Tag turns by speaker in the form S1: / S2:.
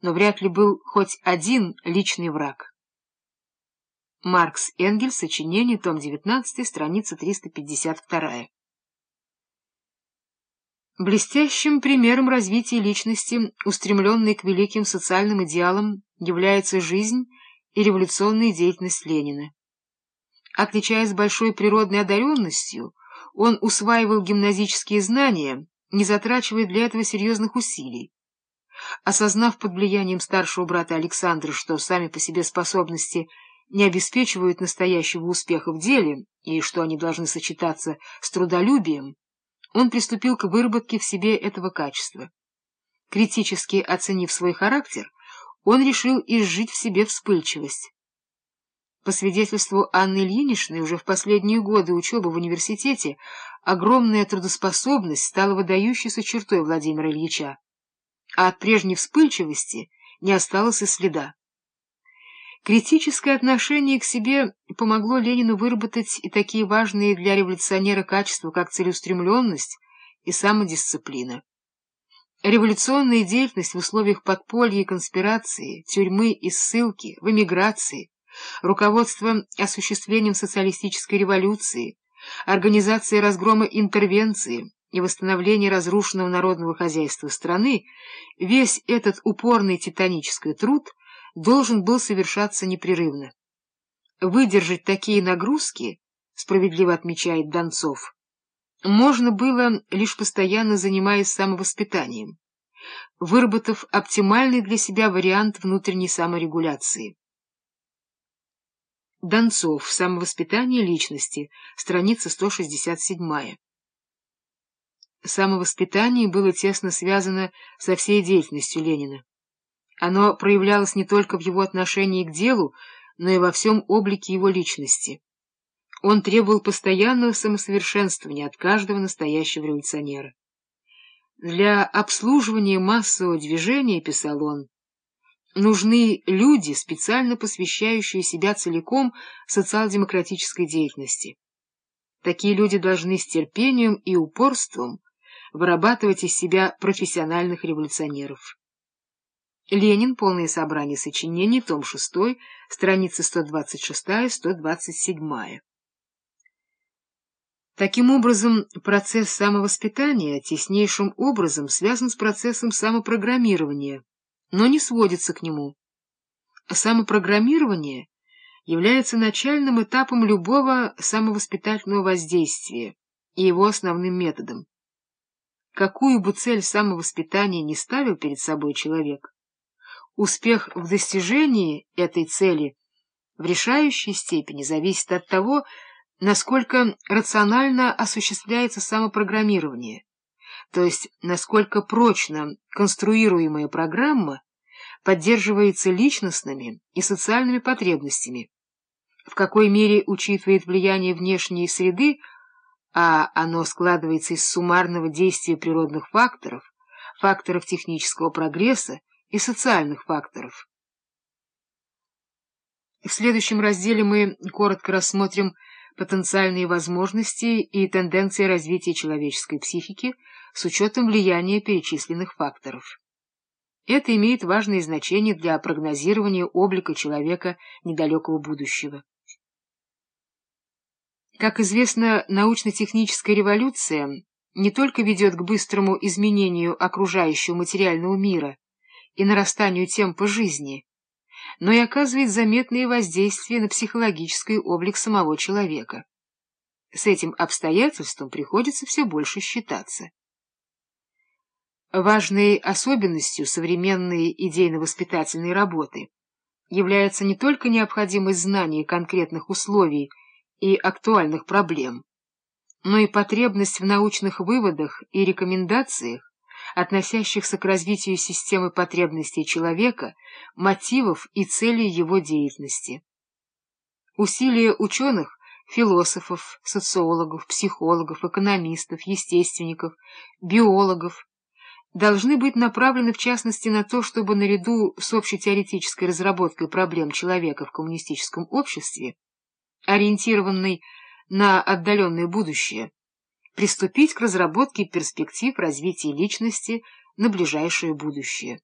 S1: но вряд ли был хоть один личный враг. Маркс Энгельс, сочинение, том 19, страница 352. Блестящим примером развития личности, устремленной к великим социальным идеалам, является жизнь и революционная деятельность Ленина. Отличаясь большой природной одаренностью, он усваивал гимназические знания, не затрачивая для этого серьезных усилий. Осознав под влиянием старшего брата Александра, что сами по себе способности не обеспечивают настоящего успеха в деле и что они должны сочетаться с трудолюбием, он приступил к выработке в себе этого качества. Критически оценив свой характер, он решил изжить в себе вспыльчивость. По свидетельству Анны Ильиничны, уже в последние годы учебы в университете огромная трудоспособность стала выдающейся чертой Владимира Ильича, а от прежней вспыльчивости не осталось и следа. Критическое отношение к себе помогло Ленину выработать и такие важные для революционера качества, как целеустремленность и самодисциплина. Революционная деятельность в условиях подполья и конспирации, тюрьмы и ссылки, в эмиграции, руководство осуществлением социалистической революции, организация разгрома интервенции и восстановление разрушенного народного хозяйства страны, весь этот упорный титанический труд должен был совершаться непрерывно. Выдержать такие нагрузки, справедливо отмечает Донцов, можно было, лишь постоянно занимаясь самовоспитанием, выработав оптимальный для себя вариант внутренней саморегуляции. Донцов. Самовоспитание личности. Страница 167. Самовоспитание было тесно связано со всей деятельностью Ленина. Оно проявлялось не только в его отношении к делу, но и во всем облике его личности. Он требовал постоянного самосовершенствования от каждого настоящего революционера. Для обслуживания массового движения, писал он, нужны люди, специально посвящающие себя целиком социал-демократической деятельности. Такие люди должны с терпением и упорством вырабатывать из себя профессиональных революционеров. Ленин. Полное собрание сочинений. Том 6. Страницы 126-127. Таким образом, процесс самовоспитания теснейшим образом связан с процессом самопрограммирования, но не сводится к нему. Самопрограммирование является начальным этапом любого самовоспитательного воздействия и его основным методом. Какую бы цель самовоспитания ни ставил перед собой человек, успех в достижении этой цели в решающей степени зависит от того, насколько рационально осуществляется самопрограммирование, то есть насколько прочно конструируемая программа поддерживается личностными и социальными потребностями, в какой мере учитывает влияние внешней среды, а оно складывается из суммарного действия природных факторов, факторов технического прогресса и социальных факторов. В следующем разделе мы коротко рассмотрим потенциальные возможности и тенденции развития человеческой психики с учетом влияния перечисленных факторов. Это имеет важное значение для прогнозирования облика человека недалекого будущего. Как известно, научно-техническая революция не только ведет к быстрому изменению окружающего материального мира и нарастанию темпа жизни, но и оказывает заметные воздействия на психологический облик самого человека. С этим обстоятельством приходится все больше считаться. Важной особенностью современной идейно-воспитательной работы является не только необходимость знания конкретных условий и актуальных проблем, но и потребность в научных выводах и рекомендациях, относящихся к развитию системы потребностей человека, мотивов и целей его деятельности. Усилия ученых, философов, социологов, психологов, экономистов, естественников, биологов должны быть направлены в частности на то, чтобы наряду с общетеоретической разработкой проблем человека в коммунистическом обществе, ориентированной на отдаленное будущее, приступить к разработке перспектив развития личности на ближайшее будущее.